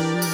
mm you.